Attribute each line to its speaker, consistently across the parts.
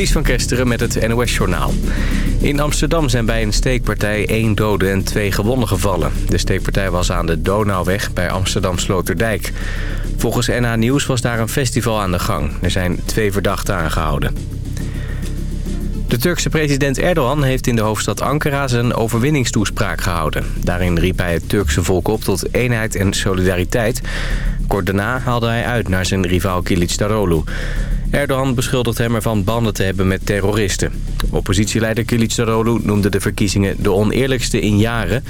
Speaker 1: Ties van Kesteren met het NOS-journaal. In Amsterdam zijn bij een steekpartij één dode en twee gewonden gevallen. De steekpartij was aan de Donauweg bij Amsterdam Sloterdijk. Volgens NH Nieuws was daar een festival aan de gang. Er zijn twee verdachten aangehouden. De Turkse president Erdogan heeft in de hoofdstad Ankara zijn overwinningstoespraak gehouden. Daarin riep hij het Turkse volk op tot eenheid en solidariteit. Kort daarna haalde hij uit naar zijn rivaal Kilicdaroglu. Erdogan beschuldigt hem ervan banden te hebben met terroristen. Oppositieleider Kilicdaroglu noemde de verkiezingen de oneerlijkste in jaren.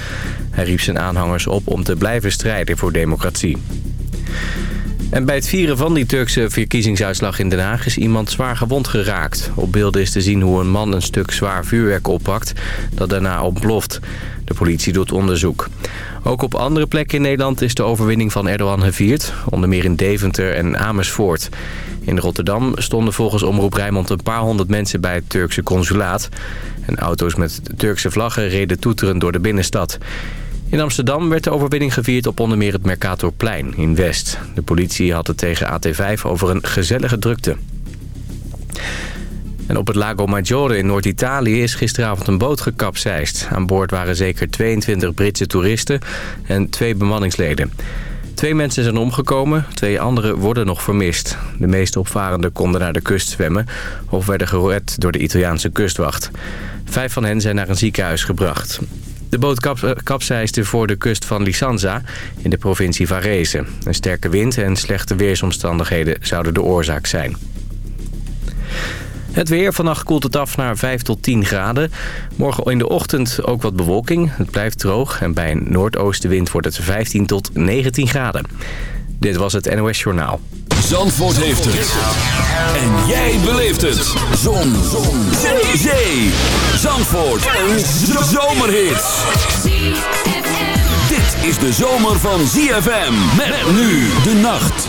Speaker 1: Hij riep zijn aanhangers op om te blijven strijden voor democratie. En bij het vieren van die Turkse verkiezingsuitslag in Den Haag is iemand zwaar gewond geraakt. Op beelden is te zien hoe een man een stuk zwaar vuurwerk oppakt dat daarna ontploft. De politie doet onderzoek. Ook op andere plekken in Nederland is de overwinning van Erdogan gevierd. Onder meer in Deventer en Amersfoort. In Rotterdam stonden volgens Omroep Rijnmond een paar honderd mensen bij het Turkse consulaat. En auto's met Turkse vlaggen reden toeterend door de binnenstad. In Amsterdam werd de overwinning gevierd op onder meer het Mercatorplein in West. De politie had het tegen AT5 over een gezellige drukte. En op het Lago Maggiore in Noord-Italië is gisteravond een boot gekapseist. Aan boord waren zeker 22 Britse toeristen en twee bemanningsleden. Twee mensen zijn omgekomen, twee anderen worden nog vermist. De meeste opvarenden konden naar de kust zwemmen... of werden gered door de Italiaanse kustwacht. Vijf van hen zijn naar een ziekenhuis gebracht. De boot kap kapseisde voor de kust van Lisanza in de provincie Varese. Een sterke wind en slechte weersomstandigheden zouden de oorzaak zijn. Het weer. Vannacht koelt het af naar 5 tot 10 graden. Morgen in de ochtend ook wat bewolking. Het blijft droog en bij een noordoostenwind wordt het 15 tot 19 graden. Dit was het NOS Journaal.
Speaker 2: Zandvoort heeft het. En jij beleeft het. Zon. Zon. Zee. Zee. Zandvoort. Een zomerhit. Dit is de zomer van ZFM. Met nu de nacht.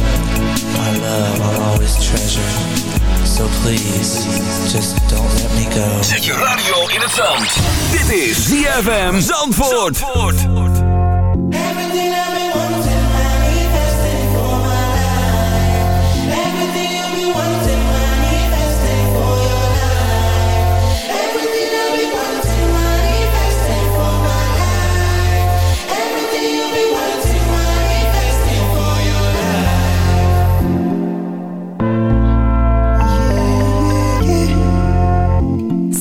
Speaker 2: my love I'll always treasure. So please, just don't let me go.
Speaker 3: Zet je radio in het zand. Dit is ZFM Zandvoort.
Speaker 4: Everything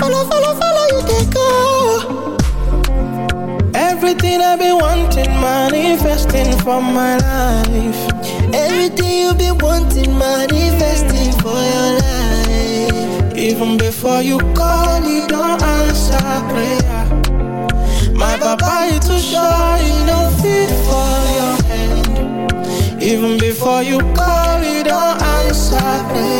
Speaker 5: follow, follow, follow you they go.
Speaker 2: Everything I've been wanting, manifesting for my life.
Speaker 5: Everything you been wanting, manifesting for your life.
Speaker 2: Even before you call, you don't answer prayer. My papa is too shy, he don't fit for your hand. Even before you call, you don't answer prayer.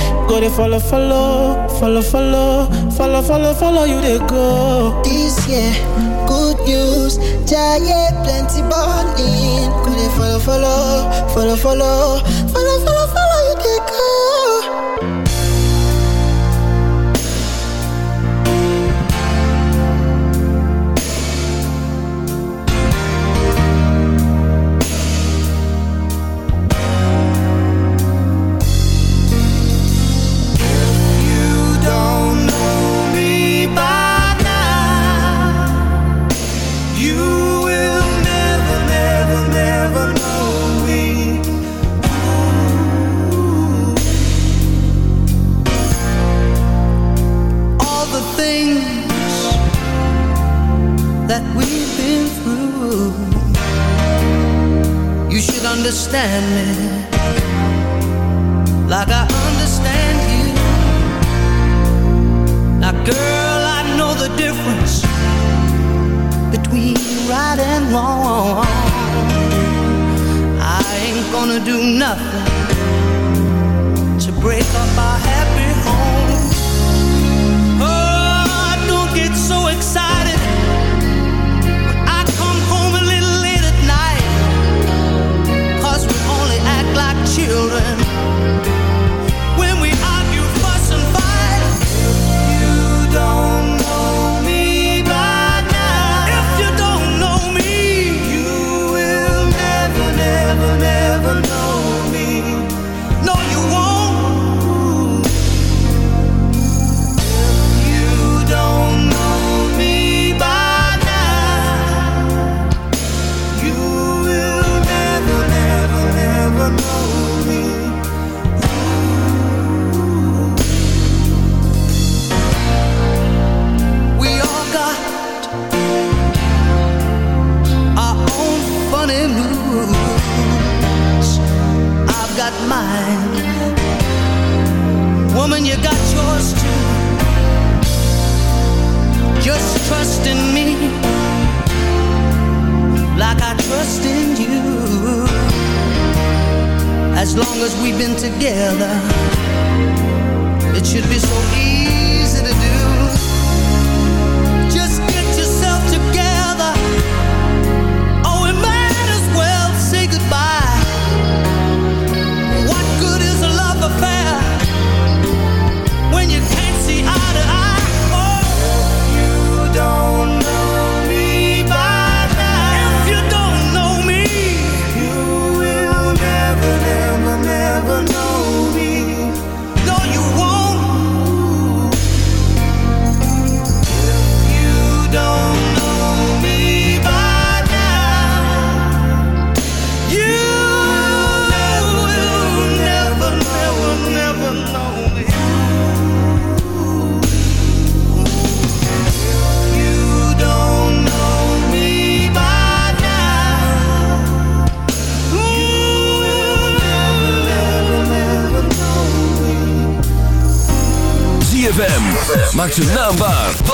Speaker 2: Go they follow, follow, follow, follow, follow, follow, follow you they go.
Speaker 5: This year, good news, giant plenty balling. Go they follow, follow, follow, follow, follow, follow, follow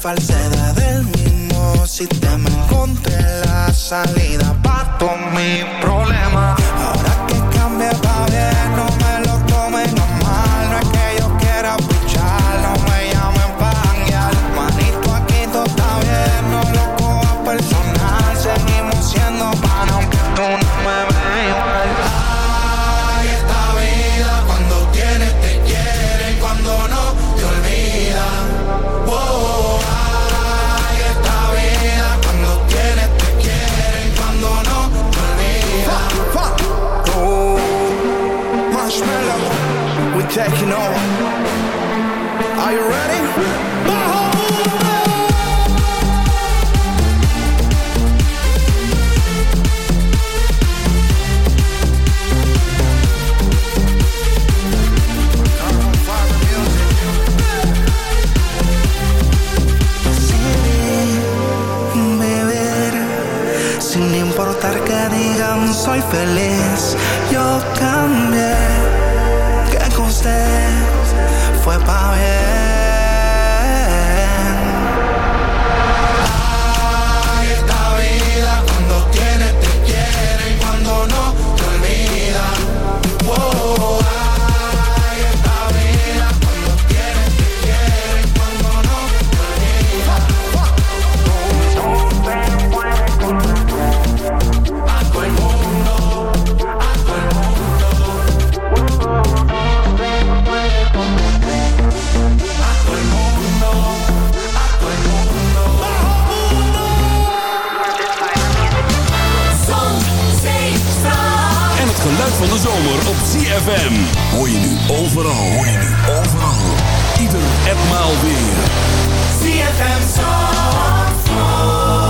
Speaker 6: falsedad del mismo sistema. Encontré la salida para todo mi problema. Ahora checking on. Are you ready?
Speaker 3: Geluid van de zomer op CFM. Hoor je nu overal. Hoor je nu overal. Ieder enmaal weer.
Speaker 6: CFM Zandvoort.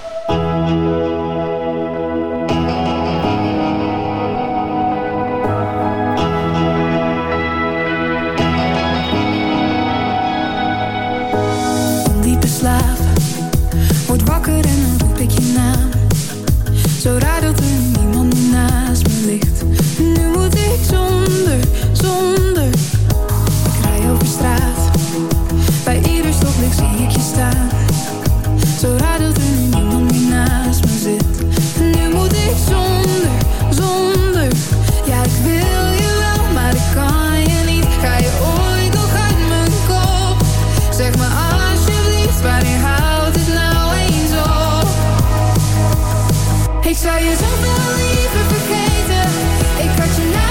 Speaker 7: Ik had je naam.